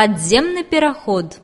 подземный пераход